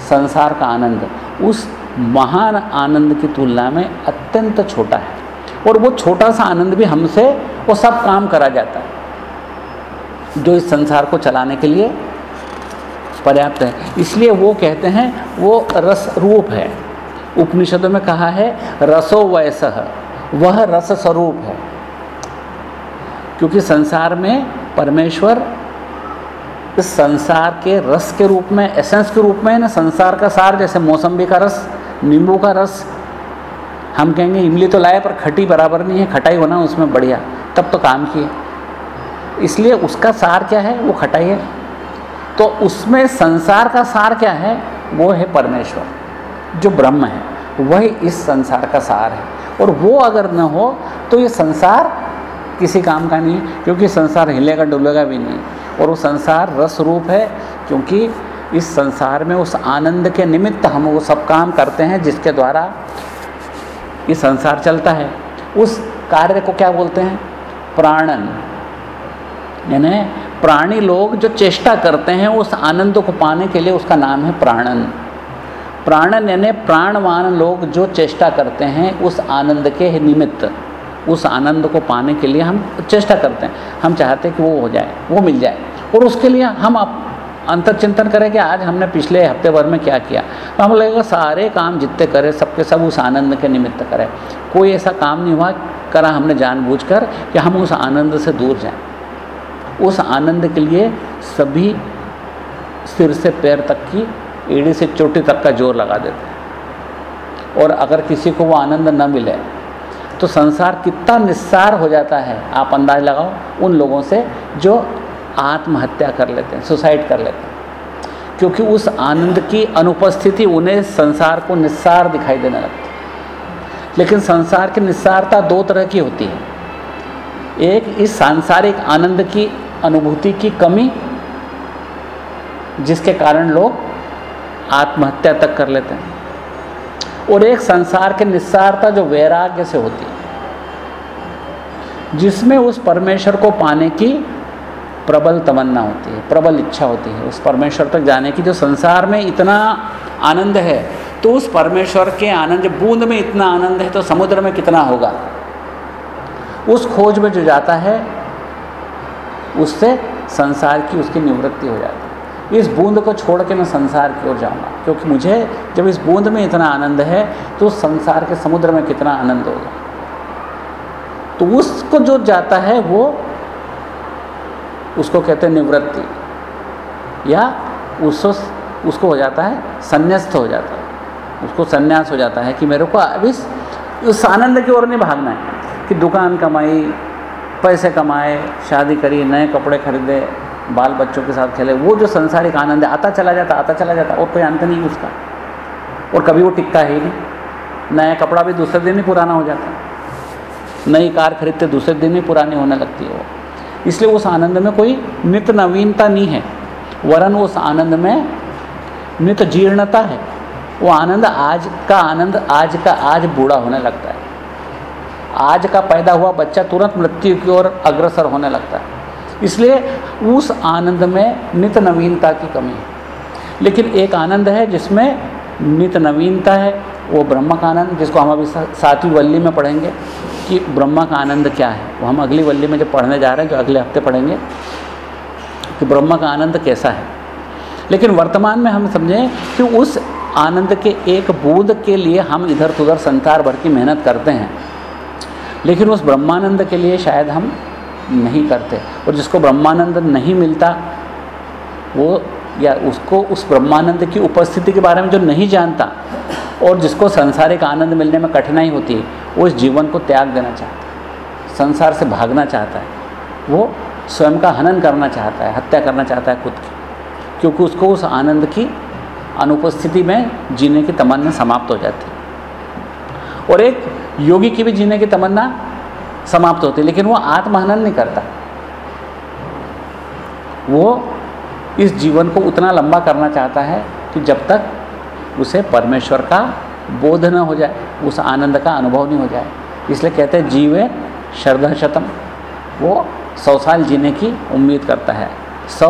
संसार का आनंद, उस महान आनंद की तुलना में अत्यंत छोटा है। और वो छोटा सा आनंद भी हमसे, वो सब काम करा जाता है, जो इस संसार को चलाने के लिए पर्याप्त है। इसलिए वो कहते हैं, वो रस रूप है। उपनिषदों में कहा है, रसो वैस वह रस स्वरूप है। क्योंकि संसार में परमेश्वर इस संसार के रस के रूप में, एसेंस के रूप में ना, संसार का सार जैसे मौसम्बी का रस, नींबू का रस, हम कहेंगे इमली तो लाए पर खटी बराबर नहीं है, खटाई होना उसमें बढ़िया, तब तो काम किए इसलिए उसका सार क्या है, वो खटाई है। तो उसमें संसार का सार क्या है? वो है परमेश्वर, जो ब्रह्म है। वही इस संसार का सार है। और वो अगर न हो तो ये संसार किसी काम का नहीं क्योंकि संसार हिलेगा डुलेगा भी नहीं और वो संसार रस रूप है, क्योंकि इस संसार में उस आनंद के निमित्त हम वो सब काम करते हैं, जिसके द्वारा ये संसार चलता है। उस कार्य को क्या बोलते हैं? प्राणन। यानी प्राणी लोग जो चेष्टा करते हैं उस आनंद को पाने के लिए उसका नाम है प्राणन। प्राणन यानी प्राणवान लोग जो चेष्टा करते हैं उस आनंद के निमित्त, उस आनंद को पाने के लिए हम चेष्टा करते हैं। हम चाहते हैं कि वो हो जाए, वो मिल जाए। और उसके लिए हम आप अंतर चिंतन करें कि आज हमने पिछले हफ़्ते भर में क्या किया। तो हम लगेगा सारे काम जितने करें, सबके सब उस आनंद के निमित्त करें। कोई ऐसा काम नहीं हुआ, करा हमने जानबूझकर कि हम उस आनंद से दूर जाएँ। उस आनंद के लिए सभी सिर से पैर तक की एड़ी से चोटी तक का ज़ोर लगा देते हैं। और अगर किसी को वो आनंद न मिले तो संसार कितना निस्सार हो जाता है। आप अंदाज लगाओ उन लोगों से जो आत्महत्या कर लेते हैं, सुसाइड कर लेते हैं। क्योंकि उस आनंद की अनुपस्थिति उन्हें संसार को निस्सार दिखाई देने लगती है। लेकिन संसार की निस्सारता दो तरह की होती है। एक इस सांसारिक आनंद की अनुभूति की कमी जिसके कारण लोग आत्महत्या तक कर लेते हैं। और एक संसार के निस्सारता जो वैराग्य से होती है, जिसमें उस परमेश्वर को पाने की प्रबल तमन्ना होती है, प्रबल इच्छा होती है, उस परमेश्वर तक जाने की। जो संसार में इतना आनंद है तो उस परमेश्वर के आनंद बूंद में इतना आनंद है तो समुद्र में कितना होगा? उस खोज में जो जाता है उससे संसार की उसकी निवृत्ति हो जाती है। इस बूंद को छोड़ के मैं संसार की ओर जाऊँगा, क्योंकि मुझे जब इस बूंद में इतना आनंद है तो संसार के समुद्र में कितना आनंद होगा। तो उसको जो जाता है, वो उसको कहते हैं निवृत्ति। या उसको उसको हो जाता है संन्यास्त हो जाता है। उसको संन्यास हो जाता है कि मेरे को अब इस, उस आनंद की ओर नहीं भागना है, कि दुकान कमाई पैसे कमाए, शादी करी, नए कपड़े खरीदे, बाल बच्चों के साथ खेले, वो जो संसारिक आनंद है, आता चला जाता, आता चला जाता और कोई अंत नहीं उसका और कभी वो टिकता ही नहीं। नया कपड़ा भी दूसरे दिन ही पुराना हो जाता। नई कार खरीदते दूसरे दिन ही पुरानी होने लगती है वो। इसलिए उस आनंद में कोई नित नवीनता नहीं है। वरन उस आनंद में नित जीर्णता है। वो आनंद आज का आनंद आज का आज बूढ़ा होने लगता है। आज का पैदा हुआ बच्चा तुरंत मृत्यु की ओर अग्रसर होने लगता है। इसलिए उस आनंद में नित नवीनता की कमी है। लेकिन एक आनंद है जिसमें नित नवीनता है, वो ब्रह्म का आनंद, जिसको हम अभी सातवीं वल्ली में पढ़ेंगे कि ब्रह्मा का आनंद क्या है। वो हम अगली वल्ली में जब पढ़ने जा रहे हैं, जो अगले हफ़्ते पढ़ेंगे, कि ब्रह्मा का आनंद कैसा है। लेकिन वर्तमान में हम समझें कि उस आनंद के एक बूंद के लिए हम इधर उधर संसार भर की मेहनत करते हैं। लेकिन उस ब्रह्मानंद के लिए शायद हम नहीं करते। और जिसको ब्रह्मानंद नहीं मिलता, वो या उसको उस ब्रह्मानंद की उपस्थिति के बारे में जो नहीं जानता, और जिसको संसारिक आनंद मिलने में कठिनाई होती है, वो इस जीवन को त्याग देना चाहता है, संसार से भागना चाहता है। वो स्वयं का हनन करना चाहता है, हत्या करना चाहता है खुद की, क्योंकि उसको उस आनंद की अनुपस्थिति में जीने की तमन्ना समाप्त हो जाती है। और एक योगी की भी जीने की तमन्ना समाप्त होती है, लेकिन वो आत्महनन नहीं करता। वो इस जीवन को उतना लंबा करना चाहता है कि जब तक उसे परमेश्वर का बोध न हो जाए, उस आनंद का अनुभव नहीं हो जाए। इसलिए कहते हैं, जीवे श्रद्धा शतम वो सौ साल जीने की उम्मीद करता है। सौ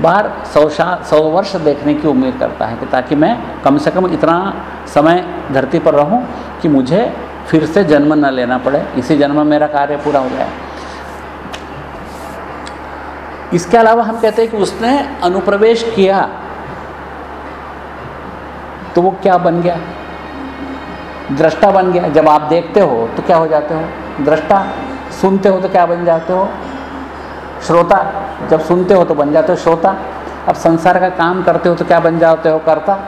बार सौ सौ वर्ष देखने की उम्मीद करता है कि ताकि मैं कम से कम इतना समय धरती पर रहूँ कि मुझे फिर से जन्म न लेना पड़े। इसी जन्म में मेरा कार्य पूरा हो जाए। इसके अलावा हम कहते हैं कि उसने अनुप्रवेश किया तो वो क्या बन गया? दृष्टा बन गया। जब आप देखते हो तो क्या हो जाते हो? दृष्टा। सुनते हो तो क्या बन जाते हो? श्रोता, जब सुनते हो तो बन जाते हो श्रोता। अब संसार का काम करते हो तो क्या बन जाते हो करता?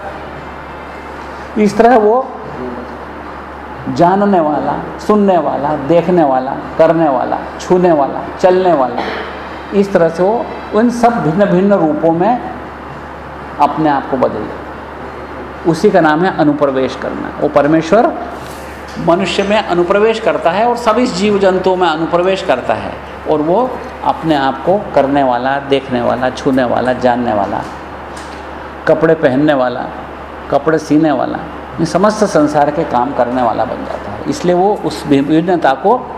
इस तरह वो जानने वाला, सुनने वाला, देखने वाला, करने वाला, छूने वाला, चलने वाला, इस तरह से वो उन सब भिन्न भिन्न रूपों में अपने आप को बदल उसी का नाम है अनुप्रवेश करना। वो परमेश्वर मनुष्य में अनुप्रवेश करता है और सभी जीव जंतुओं में अनुप्रवेश करता है और वो अपने आप को करने वाला, देखने वाला, छूने वाला, जानने वाला, कपड़े पहनने वाला, कपड़े सीने वाला समस्त संसार के काम करने वाला बन जाता है। इसलिए वो उस विभिन्नता को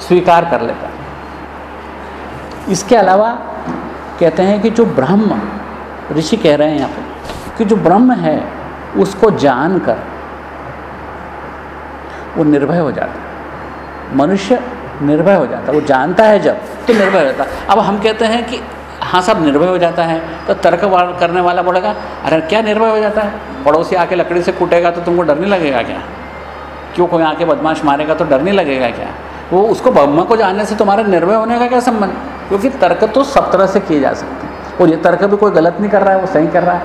स्वीकार कर लेता है। इसके अलावा कहते हैं कि जो ब्रह्म, ऋषि कह रहे हैं यहाँ पर कि जो ब्रह्म है, उसको जानकर वो निर्भय हो जाता है। मनुष्य निर्भय हो जाता है। वो जानता है जब तो निर्भय हो जाता है। अब हम कहते हैं कि हाँ सब निर्भय हो जाता है। तो तर्क करने वाला बोलेगा, अरे, क्या निर्भय हो जाता है? पड़ोसी आके लकड़ी से कूटेगा तो तुमको डर नहीं लगेगा क्या? क्यों कोई आके बदमाश मारेगा तो डर नहीं लगेगा क्या? वो उसको ब्रह्म को जानने से तुम्हारे निर्भय होने का क्या संबंध? क्योंकि तर्क तो सब तरह से किए जा सकते हैं। और ये तर्क भी कोई गलत नहीं कर रहा है, वो सही कर रहा है।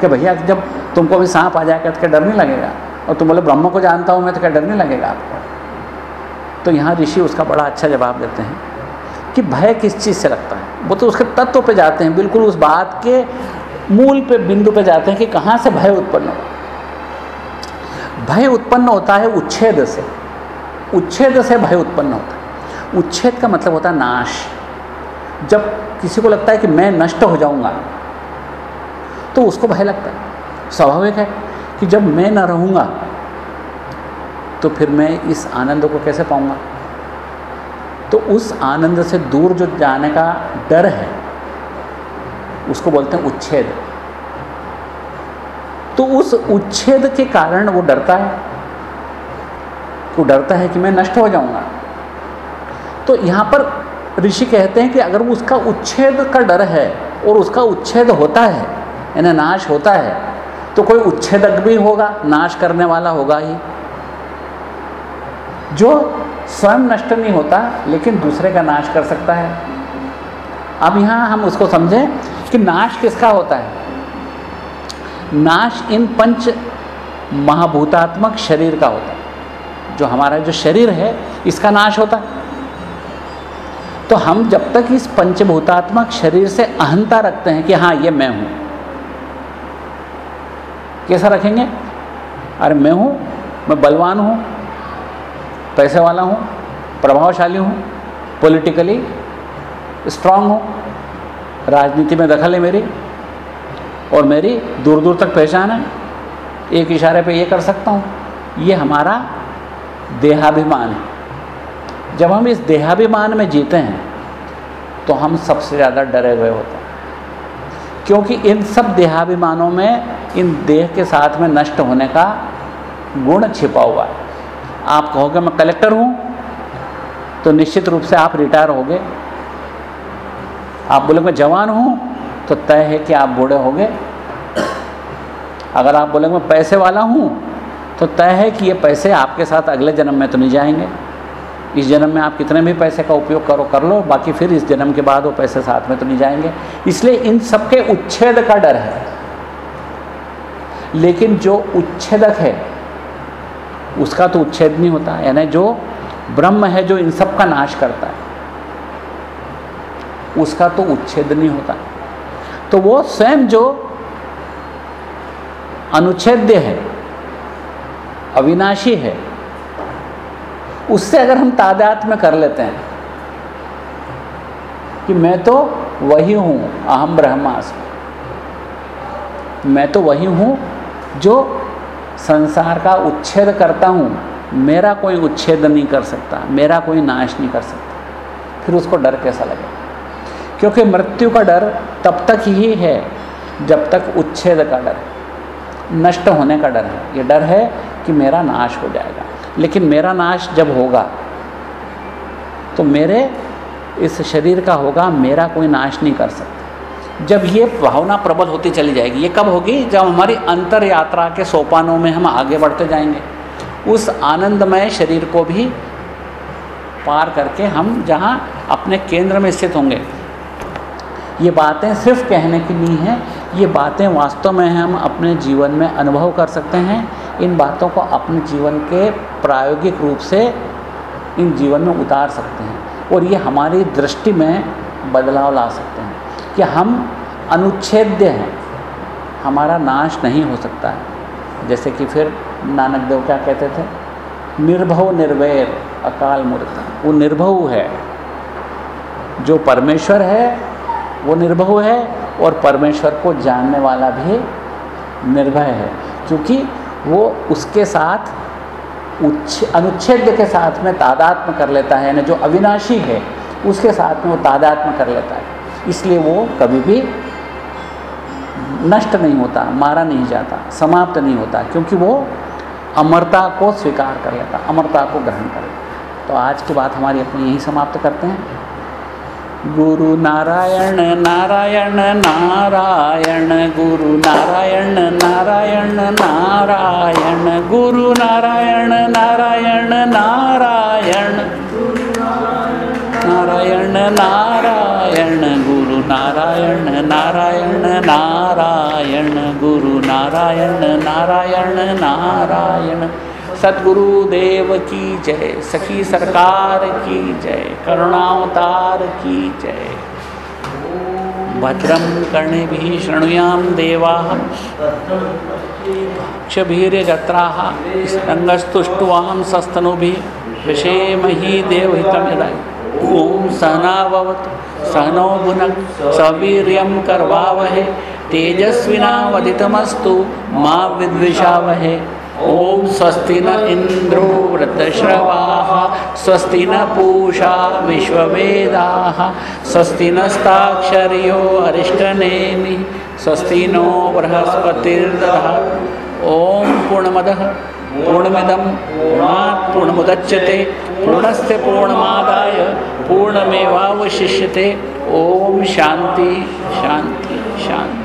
कि भैया, जब तुमको भी सांप आ जाएगा तो क्या डर नहीं लगेगा? और तुम बोले, ब्रह्म को जानता हूँ मैं तो क्या डर नहीं लगेगा आपको? तो यहाँ ऋषि उसका बड़ा अच्छा जवाब देते हैं कि भय किस चीज़ से लगता है? वो तो उसके तत्व पे जाते हैं, बिल्कुल उस बात के मूल पे, बिंदु पे जाते हैं कि कहाँ से भय उत्पन्न हो। भय उत्पन्न होता है उच्छेद से। उच्छेद से भय उत्पन्न होता है। उच्छेद का मतलब होता है नाश। जब किसी को लगता है कि मैं नष्ट हो जाऊँगा तो उसको भय लगता है। स्वाभाविक है कि जब मैं न रहूँगा तो फिर मैं इस आनंद को कैसे पाऊँगा? तो उस आनंद से दूर जो जाने का डर है, उसको बोलते हैं उच्छेद। तो उस उच्छेद के कारण वो डरता है। वो डरता है कि मैं नष्ट हो जाऊँगा। तो यहाँ पर ऋषि कहते हैं कि अगर उसका उच्छेद का डर है और उसका उच्छेद होता है, यानी नाश होता है तो कोई उच्छेदक भी होगा, नाश करने वाला होगा ही। जो स्वयं नष्ट नहीं होता, लेकिन दूसरे का नाश कर सकता है। अब यहाँ हम उसको समझें कि नाश किसका होता है? नाश इन पंच महाभूतात्मक शरीर का होता है। जो हमारा जो शरीर है, इसका नाश होता है। तो हम जब तक इस पंचभूतात्मक शरीर से अहंता रखते हैं कि हाँ ये मैं हूँ। कैसा रखेंगे? अरे मैं हूँ, मैं बलवान हूँ पैसे वाला हूँ, प्रभावशाली हूँ पॉलिटिकली स्ट्रांग हूँ, राजनीति में दखल है मेरी और मेरी दूर दूर तक पहचान है। एक इशारे पे ये कर सकता हूँ, ये हमारा देहाभिमान है। जब हम इस देहाभिमान में जीते हैं तो हम सबसे ज़्यादा डरे हुए होते हैं। क्योंकि इन सब देहाभिमानों में इन देह के साथ में नष्ट होने का गुण छिपा हुआ है। आप कहोगे, मैं कलेक्टर हूँ। तो निश्चित रूप से आप रिटायर हो गए। आप बोले, मैं जवान हूँ। तो तय है कि आप बूढ़े होगे अगर आप बोलेंगे, मैं पैसे वाला हूँ तो तय है कि ये पैसे आपके साथ अगले जन्म में तो नहीं जाएँगे। इस जन्म में आप कितने भी पैसे का उपयोग करो, कर लो, बाकी फिर इस जन्म के बाद वो पैसे साथ में तो नहीं जाएँगे। इसलिए इन सबके उच्छेद का डर है। लेकिन जो उच्छेदक है उसका तो उच्छेद नहीं होता, यानी जो ब्रह्म है जो इन सब का नाश करता है, उसका तो उच्छेद नहीं होता। तो वो स्वयं जो अनुच्छेद्य है, अविनाशी है, उससे अगर हम तादात में कर लेते हैं कि मैं तो वही हूँ, अहम ब्रह्मास्म। मैं तो वही हूँ जो संसार का उच्छेद करता हूँ, मेरा कोई उच्छेद नहीं कर सकता, मेरा कोई नाश नहीं कर सकता। फिर उसको डर कैसा लगेगा? क्योंकि मृत्यु का डर तब तक ही है, जब तक उच्छेद का डर नष्ट होने का डर है। ये डर है कि मेरा नाश हो जाएगा। लेकिन मेरा नाश जब होगा तो मेरे इस शरीर का होगा, मेरा कोई नाश नहीं कर सकता। जब ये भावना प्रबल होती चली जाएगी, ये कब होगी? जब हमारी अंतर यात्रा के सोपानों में हम आगे बढ़ते जाएँगे। उस आनंदमय शरीर को भी पार करके हम जहाँ अपने केंद्र में स्थित होंगे। ये बातें सिर्फ़ कहने की नहीं है, ये बातें वास्तव में हम अपने जीवन में अनुभव कर सकते हैं। इन बातों को अपने जीवन के प्रायोगिक रूप से इन जीवन में उतार सकते हैं और ये हमारी दृष्टि में बदलाव ला सकते हैं। कि हम अनुच्छेद्य हैं। हमारा नाश नहीं हो सकता है। जैसे कि फिर नानक देव क्या कहते थे? निर्भव निर्वैर अकाल मूर्त। वो निर्भव है। जो परमेश्वर है, वो निर्भय है और परमेश्वर को जानने वाला भी निर्भय है। क्योंकि वो उसके साथ उच्छ, अनुच्छेद के साथ में तादात्म कर लेता है, यानी जो अविनाशी है, उसके साथ में वो तादात्म कर लेता है। इसलिए वो कभी भी नष्ट नहीं होता, मारा नहीं जाता, समाप्त नहीं होता, क्योंकि वो अमरता को स्वीकार कर लेता, अमरता को ग्रहण कर लेता। तो आज की बात हमारी अपनी यही समाप्त करते हैं। गुरु नारायण नारायण नारायण, गुरु नारायण नारायण नारायण, गुरु नारायण नारायण नारायण नारायण नारायण नारायण नारायण नारायण, गुरु नारायण नारायण नारायण। सदगुरुदेव की जय, सखी सरकार की जय, करुणावतार की जय। भद्रम कर्णे भी शृणुयाम देवा क्षभीर्यजत्राः सस्तनुभि। विषेमहि देवहितं यदाय ॐ सहनाववतु सहनौ भुनक् सवीर्यं करवावहे, तेजस्विनावदितमस्तु मा विद्विषावहे। ओम स्वस्ति न इंद्रो वृतश्रवाः स्वस्ति न पूषा विश्ववेदा, स्वस्ति नस्ताक्षर्यो अरिष्टनेमि, स्वस्ति नो बृहस्पतिर्दः। ओम पूर्णमदः। पूर्णमिदं पूर्णात् पूर्णमुदच्यते पूर्णस्य पूर्णमादाय पूर्णमेवावशिष्यते। ओम शांति शांति शांति